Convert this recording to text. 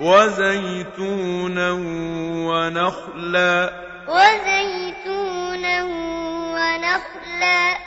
وَزَيْتُونًا وَنَخْلًا. وَزَيْتُونًا وَنَخْلًا.